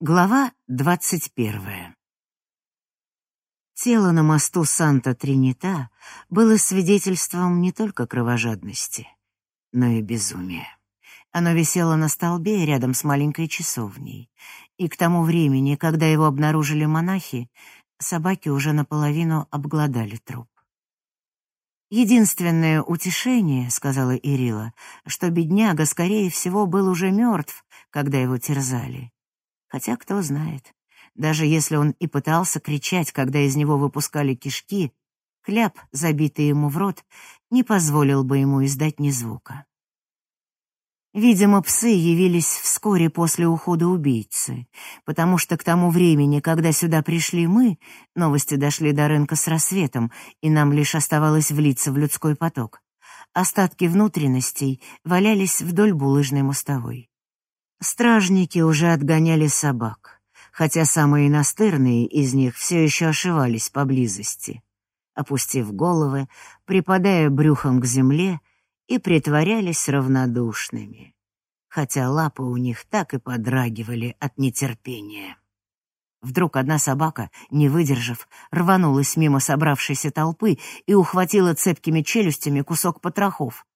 Глава двадцать первая. Тело на мосту Санта-Тринита было свидетельством не только кровожадности, но и безумия. Оно висело на столбе рядом с маленькой часовней, и к тому времени, когда его обнаружили монахи, собаки уже наполовину обглодали труп. «Единственное утешение, — сказала Ирила, — что бедняга, скорее всего, был уже мертв, когда его терзали. Хотя кто знает, даже если он и пытался кричать, когда из него выпускали кишки, кляп, забитый ему в рот, не позволил бы ему издать ни звука. Видимо, псы явились вскоре после ухода убийцы, потому что к тому времени, когда сюда пришли мы, новости дошли до рынка с рассветом, и нам лишь оставалось влиться в людской поток. Остатки внутренностей валялись вдоль булыжной мостовой. Стражники уже отгоняли собак, хотя самые настырные из них все еще ошивались поблизости, опустив головы, припадая брюхом к земле и притворялись равнодушными, хотя лапы у них так и подрагивали от нетерпения. Вдруг одна собака, не выдержав, рванулась мимо собравшейся толпы и ухватила цепкими челюстями кусок потрохов,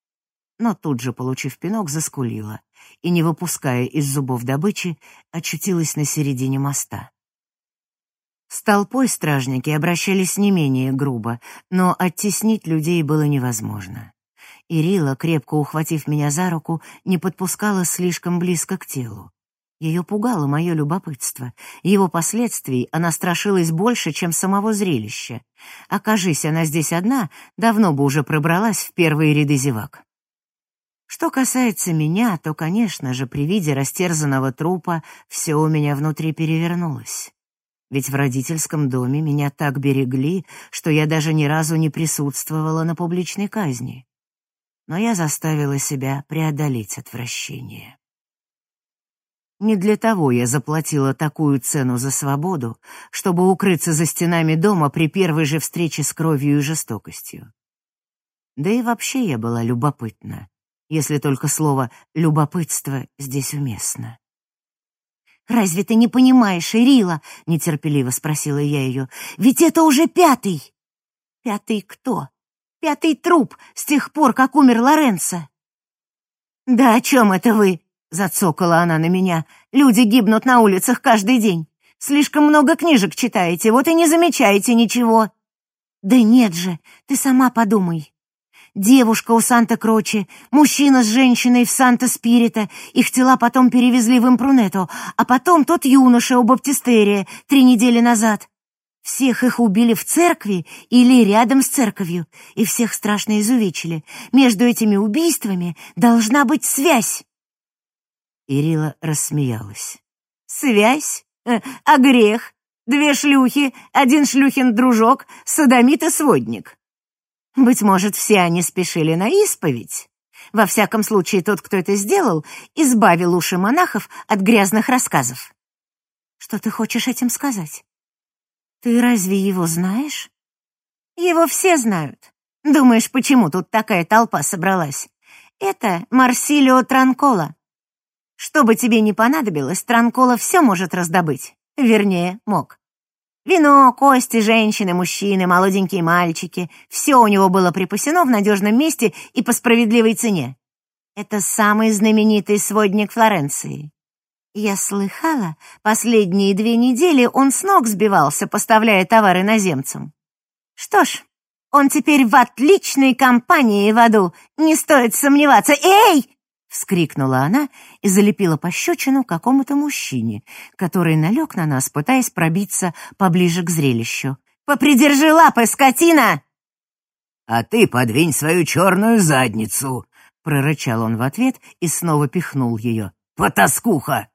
но тут же, получив пинок, заскулила и, не выпуская из зубов добычи, очутилась на середине моста. С толпой стражники обращались не менее грубо, но оттеснить людей было невозможно. Ирила, крепко ухватив меня за руку, не подпускала слишком близко к телу. Ее пугало мое любопытство. Его последствий она страшилась больше, чем самого зрелища. Окажись она здесь одна, давно бы уже пробралась в первые ряды зевак. Что касается меня, то, конечно же, при виде растерзанного трупа все у меня внутри перевернулось. Ведь в родительском доме меня так берегли, что я даже ни разу не присутствовала на публичной казни. Но я заставила себя преодолеть отвращение. Не для того я заплатила такую цену за свободу, чтобы укрыться за стенами дома при первой же встрече с кровью и жестокостью. Да и вообще я была любопытна если только слово «любопытство» здесь уместно. «Разве ты не понимаешь, Ирила?» — нетерпеливо спросила я ее. «Ведь это уже пятый!» «Пятый кто?» «Пятый труп с тех пор, как умер Лоренцо». «Да о чем это вы?» — зацокала она на меня. «Люди гибнут на улицах каждый день. Слишком много книжек читаете, вот и не замечаете ничего». «Да нет же, ты сама подумай девушка у Санта-Кроче, мужчина с женщиной в Санта-Спирита. Их тела потом перевезли в Импрунетто, а потом тот юноша у Баптистерия три недели назад. Всех их убили в церкви или рядом с церковью, и всех страшно изувечили. Между этими убийствами должна быть связь. Ирила рассмеялась. «Связь? Э, а грех? Две шлюхи, один шлюхин дружок, садомит и сводник. Быть может, все они спешили на исповедь. Во всяком случае, тот, кто это сделал, избавил уши монахов от грязных рассказов. Что ты хочешь этим сказать? Ты разве его знаешь? Его все знают. Думаешь, почему тут такая толпа собралась? Это Марсилио Транкола. Что бы тебе ни понадобилось, Транкола все может раздобыть. Вернее, мог. Вино, кости, женщины, мужчины, молоденькие мальчики — все у него было припасено в надежном месте и по справедливой цене. Это самый знаменитый сводник Флоренции. Я слыхала, последние две недели он с ног сбивался, поставляя товары наземцам. Что ж, он теперь в отличной компании в аду, не стоит сомневаться. Эй! Вскрикнула она и залепила пощечину какому-то мужчине, который налег на нас, пытаясь пробиться поближе к зрелищу. «Попридержи лапы, скотина!» «А ты подвинь свою черную задницу!» — прорычал он в ответ и снова пихнул ее. «Потаскуха!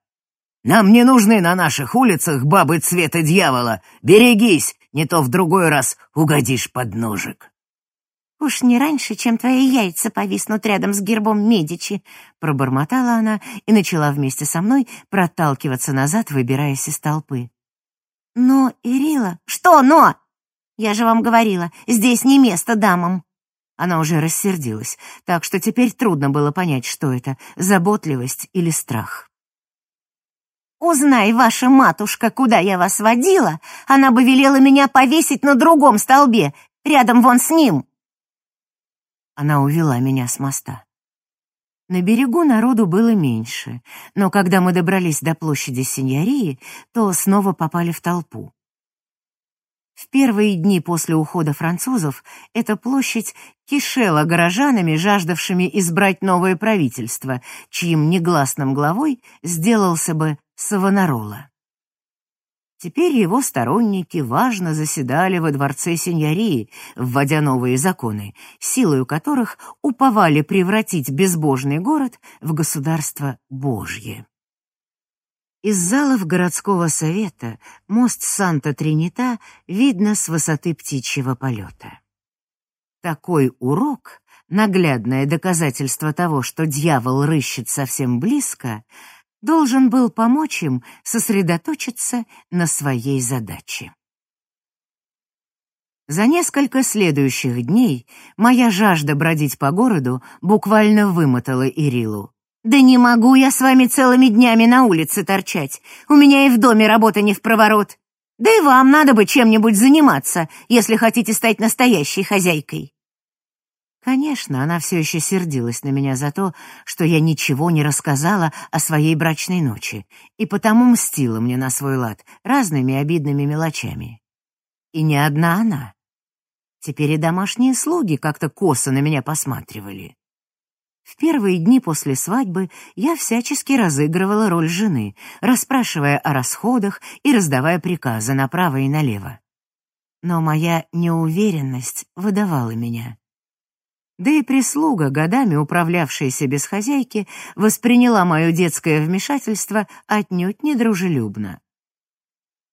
Нам не нужны на наших улицах бабы цвета дьявола! Берегись, не то в другой раз угодишь под ножик!» «Уж не раньше, чем твои яйца повиснут рядом с гербом Медичи», — пробормотала она и начала вместе со мной проталкиваться назад, выбираясь из толпы. «Но, Ирила...» «Что «но»?» «Я же вам говорила, здесь не место дамам». Она уже рассердилась, так что теперь трудно было понять, что это — заботливость или страх. Узнай, ваша матушка, куда я вас водила, она бы велела меня повесить на другом столбе, рядом вон с ним. Она увела меня с моста. На берегу народу было меньше, но когда мы добрались до площади Синьории, то снова попали в толпу. В первые дни после ухода французов эта площадь кишела горожанами, жаждавшими избрать новое правительство, чьим негласным главой сделался бы Савонарола. Теперь его сторонники важно заседали во дворце сеньории, вводя новые законы, силою которых уповали превратить безбожный город в государство Божье. Из залов городского совета мост Санта-Тринита видно с высоты птичьего полета. Такой урок, наглядное доказательство того, что дьявол рыщет совсем близко, должен был помочь им сосредоточиться на своей задаче. За несколько следующих дней моя жажда бродить по городу буквально вымотала Ирилу. «Да не могу я с вами целыми днями на улице торчать. У меня и в доме работа не в проворот. Да и вам надо бы чем-нибудь заниматься, если хотите стать настоящей хозяйкой». Конечно, она все еще сердилась на меня за то, что я ничего не рассказала о своей брачной ночи, и потому мстила мне на свой лад разными обидными мелочами. И не одна она. Теперь и домашние слуги как-то косо на меня посматривали. В первые дни после свадьбы я всячески разыгрывала роль жены, расспрашивая о расходах и раздавая приказы направо и налево. Но моя неуверенность выдавала меня. Да и прислуга, годами управлявшаяся без хозяйки, восприняла мое детское вмешательство отнюдь недружелюбно.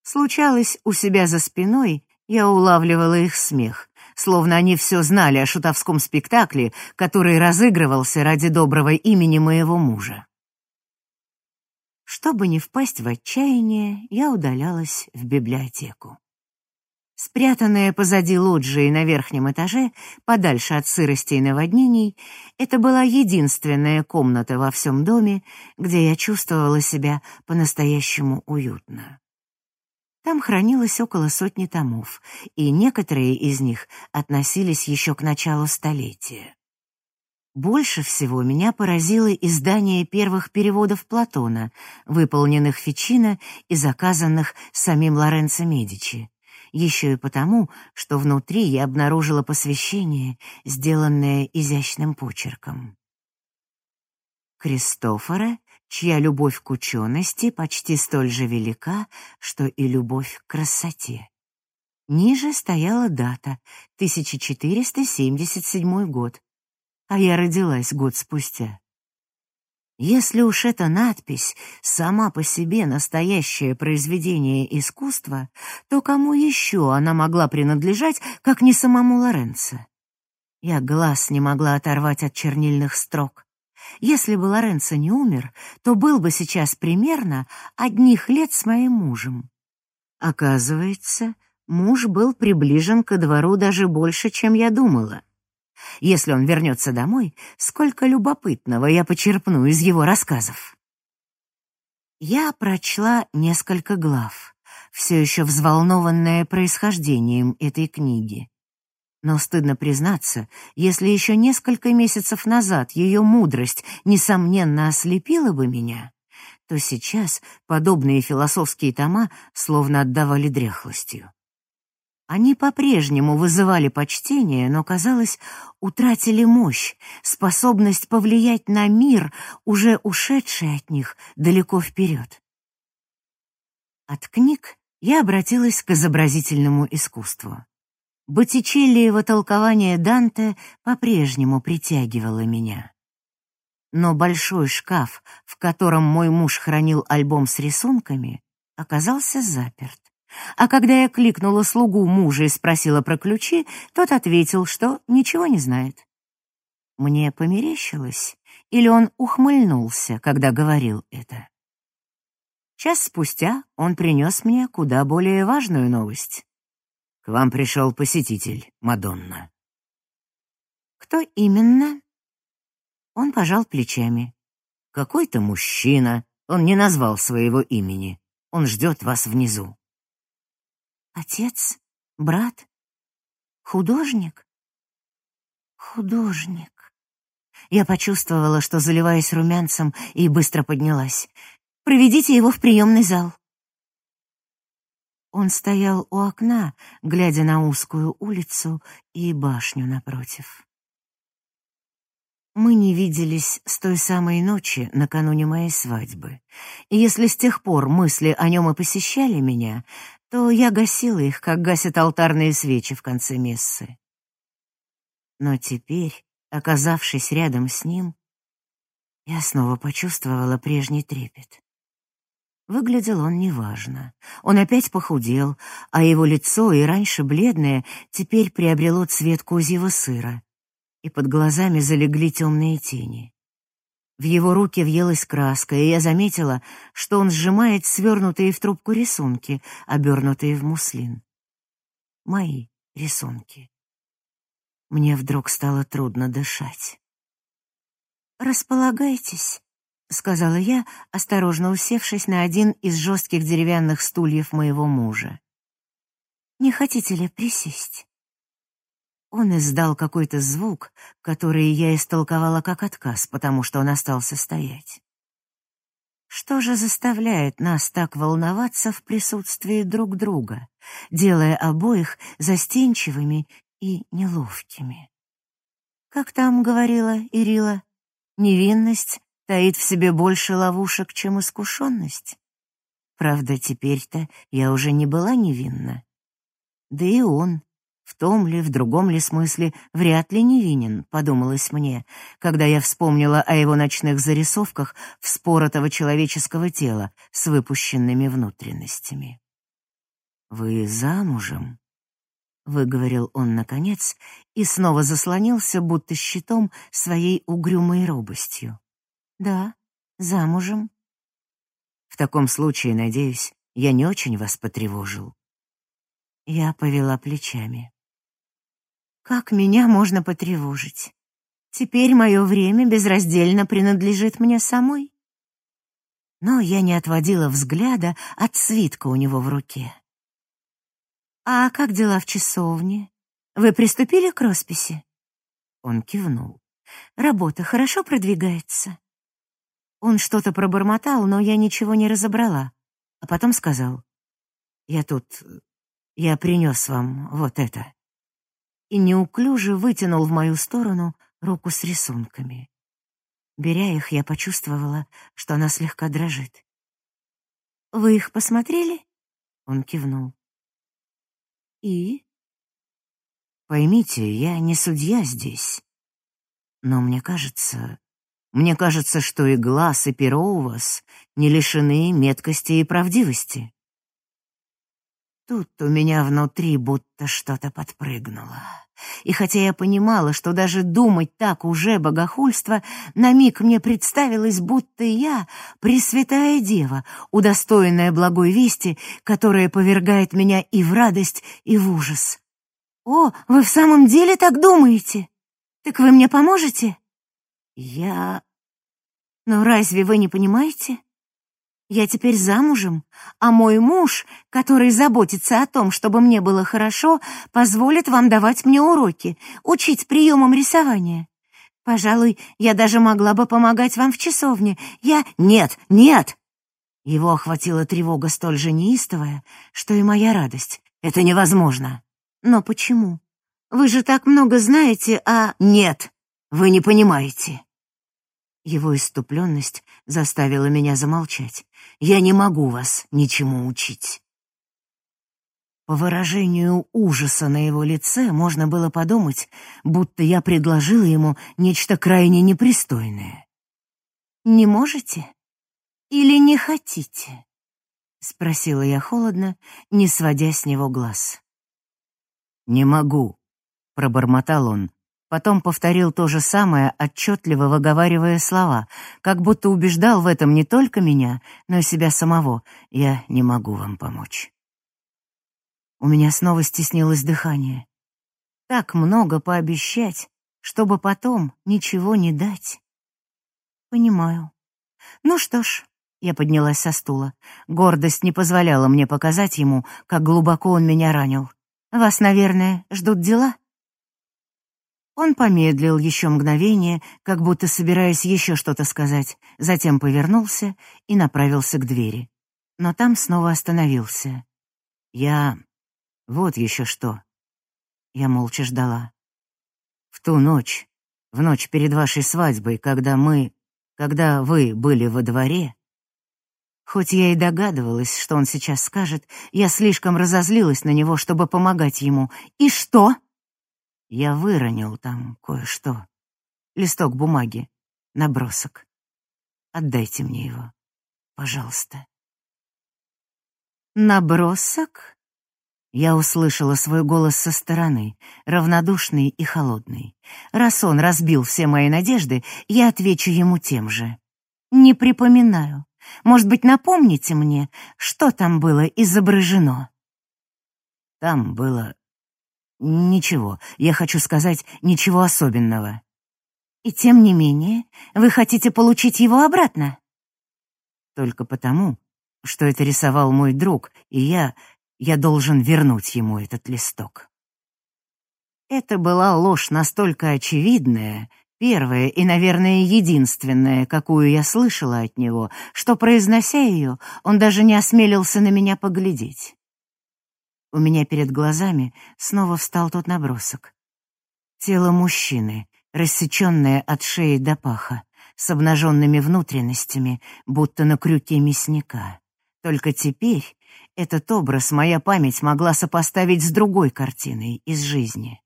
Случалось, у себя за спиной я улавливала их смех, словно они все знали о шутовском спектакле, который разыгрывался ради доброго имени моего мужа. Чтобы не впасть в отчаяние, я удалялась в библиотеку. Спрятанная позади лоджии на верхнем этаже, подальше от сырости и наводнений, это была единственная комната во всем доме, где я чувствовала себя по-настоящему уютно. Там хранилось около сотни томов, и некоторые из них относились еще к началу столетия. Больше всего меня поразило издание первых переводов Платона, выполненных Фичино и заказанных самим Лоренцо Медичи, еще и потому, что внутри я обнаружила посвящение, сделанное изящным почерком. Кристофора чья любовь к учености почти столь же велика, что и любовь к красоте. Ниже стояла дата — 1477 год, а я родилась год спустя. Если уж эта надпись сама по себе настоящее произведение искусства, то кому еще она могла принадлежать, как не самому Лоренцо? Я глаз не могла оторвать от чернильных строк. Если бы Лоренцо не умер, то был бы сейчас примерно одних лет с моим мужем. Оказывается, муж был приближен ко двору даже больше, чем я думала. Если он вернется домой, сколько любопытного я почерпну из его рассказов. Я прочла несколько глав, все еще взволнованная происхождением этой книги. Но стыдно признаться, если еще несколько месяцев назад ее мудрость, несомненно, ослепила бы меня, то сейчас подобные философские тома словно отдавали дряхлостью. Они по-прежнему вызывали почтение, но, казалось, утратили мощь, способность повлиять на мир, уже ушедший от них далеко вперед. От книг я обратилась к изобразительному искусству. Боттичеллиево толкование Данте по-прежнему притягивало меня. Но большой шкаф, в котором мой муж хранил альбом с рисунками, оказался заперт. А когда я кликнула слугу мужа и спросила про ключи, тот ответил, что ничего не знает. Мне померещилось, или он ухмыльнулся, когда говорил это. Час спустя он принес мне куда более важную новость. К вам пришел посетитель, Мадонна. Кто именно? Он пожал плечами. Какой-то мужчина, Он не назвал своего имени. Он ждет вас внизу. Отец? Брат? Художник? Художник. Я почувствовала, что заливаюсь румянцем, и быстро поднялась. «Проведите его в приемный зал». Он стоял у окна, глядя на узкую улицу и башню напротив. Мы не виделись с той самой ночи накануне моей свадьбы. И если с тех пор мысли о нем и посещали меня, то я гасила их, как гасят алтарные свечи в конце мессы. Но теперь, оказавшись рядом с ним, я снова почувствовала прежний трепет. Выглядел он неважно. Он опять похудел, а его лицо, и раньше бледное, теперь приобрело цвет козьего сыра, и под глазами залегли темные тени. В его руки въелась краска, и я заметила, что он сжимает свернутые в трубку рисунки, обернутые в муслин. Мои рисунки. Мне вдруг стало трудно дышать. «Располагайтесь», — сказала я, осторожно усевшись на один из жестких деревянных стульев моего мужа. «Не хотите ли присесть?» Он издал какой-то звук, который я истолковала как отказ, потому что он остался стоять. Что же заставляет нас так волноваться в присутствии друг друга, делая обоих застенчивыми и неловкими? Как там говорила Ирила, невинность таит в себе больше ловушек, чем искушенность. Правда, теперь-то я уже не была невинна. Да и он, в том ли, в другом ли смысле, вряд ли невинен, подумалось мне, когда я вспомнила о его ночных зарисовках вспоротого человеческого тела с выпущенными внутренностями. «Вы замужем?» — выговорил он наконец и снова заслонился, будто щитом, своей угрюмой робостью. Да, замужем. В таком случае, надеюсь, я не очень вас потревожил. Я повела плечами. Как меня можно потревожить? Теперь мое время безраздельно принадлежит мне самой. Но я не отводила взгляда от свитка у него в руке. «А как дела в часовне? Вы приступили к росписи?» Он кивнул. «Работа хорошо продвигается?» Он что-то пробормотал, но я ничего не разобрала, а потом сказал: "Я тут я принес вам вот это". И неуклюже вытянул в мою сторону руку с рисунками. Беря их, я почувствовала, что она слегка дрожит. «Вы их посмотрели?» Он кивнул. «И?» «Поймите, я не судья здесь. Но мне кажется, мне кажется, что и глаз, и перо у вас не лишены меткости и правдивости. Тут у меня внутри будто что-то подпрыгнуло. И хотя я понимала, что даже думать так уже богохульство, на миг мне представилось, будто я — Пресвятая Дева, удостоенная благой вести, которая повергает меня и в радость, и в ужас. «О, вы в самом деле так думаете? Так вы мне поможете?» Я... Но разве вы не понимаете? Я теперь замужем, а мой муж, который заботится о том, чтобы мне было хорошо, позволит вам давать мне уроки, учить приемам рисования. Пожалуй, я даже могла бы помогать вам в часовне. Я... Нет, нет! Его охватила тревога столь же неистовая, что и моя радость. Это невозможно. Но почему? Вы же так много знаете, а... Нет, вы не понимаете. Его иступленность заставила меня замолчать. Я не могу вас ничему учить. По выражению ужаса на его лице можно было подумать, будто я предложила ему нечто крайне непристойное. «Не можете? Или не хотите?» — спросила я холодно, не сводя с него глаз. «Не могу», — пробормотал он, потом повторил то же самое, отчетливо выговаривая слова, как будто убеждал в этом не только меня, но и себя самого. «Я не могу вам помочь». У меня снова стеснилось дыхание. Так много пообещать, чтобы потом ничего не дать. Понимаю. Ну что ж, Я поднялась со стула. Гордость не позволяла мне показать ему, как глубоко он меня ранил. «Вас, наверное, ждут дела?» Он помедлил еще мгновение, как будто собираясь еще что-то сказать, затем повернулся и направился к двери. Но там снова остановился. «Я... вот еще что». Я молча ждала. «В ту ночь, в ночь перед вашей свадьбой, когда мы... когда вы были во дворе...» Хоть я и догадывалась, что он сейчас скажет, я слишком разозлилась на него, чтобы помогать ему. «И что?» Я выронил там кое-что. Листок бумаги, набросок. Отдайте мне его, пожалуйста. Набросок? Я услышала свой голос со стороны, равнодушный и холодный. Раз он разбил все мои надежды, я отвечу ему тем же. Не припоминаю. Может быть, напомните мне, что там было изображено? Там было Ничего, я хочу сказать, ничего особенного. И тем не менее, вы хотите получить его обратно? Только потому, что это рисовал мой друг, и я... я должен вернуть ему этот листок. Это была ложь настолько очевидная, первая и, наверное, единственная, какую я слышала от него, что, произнося ее, он даже не осмелился на меня поглядеть. У меня перед глазами снова встал тот набросок. Тело мужчины, рассеченное от шеи до паха, с обнаженными внутренностями, будто на крюке мясника. Только теперь этот образ моя память могла сопоставить с другой картиной из жизни.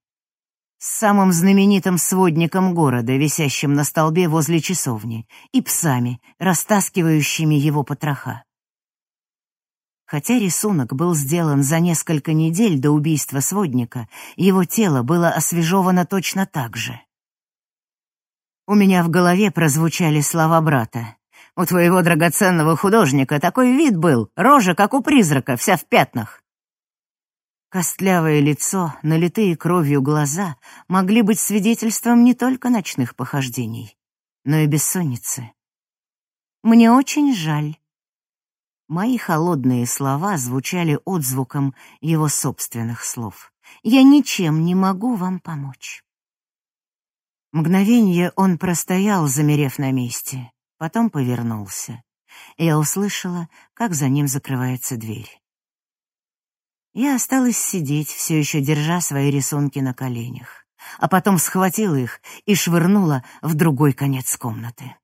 С самым знаменитым сводником города, висящим на столбе возле часовни, и псами, растаскивающими его потроха. Хотя рисунок был сделан за несколько недель до убийства сводника, его тело было освежевано точно так же. У меня в голове прозвучали слова брата. «У твоего драгоценного художника такой вид был, рожа, как у призрака, вся в пятнах». Костлявое лицо, налитые кровью глаза могли быть свидетельством не только ночных похождений, но и бессонницы. «Мне очень жаль», Мои холодные слова звучали отзвуком его собственных слов. «Я ничем не могу вам помочь». Мгновение он простоял, замерев на месте, потом повернулся. Я услышала, как за ним закрывается дверь. Я осталась сидеть, все еще держа свои рисунки на коленях, а потом схватила их и швырнула в другой конец комнаты.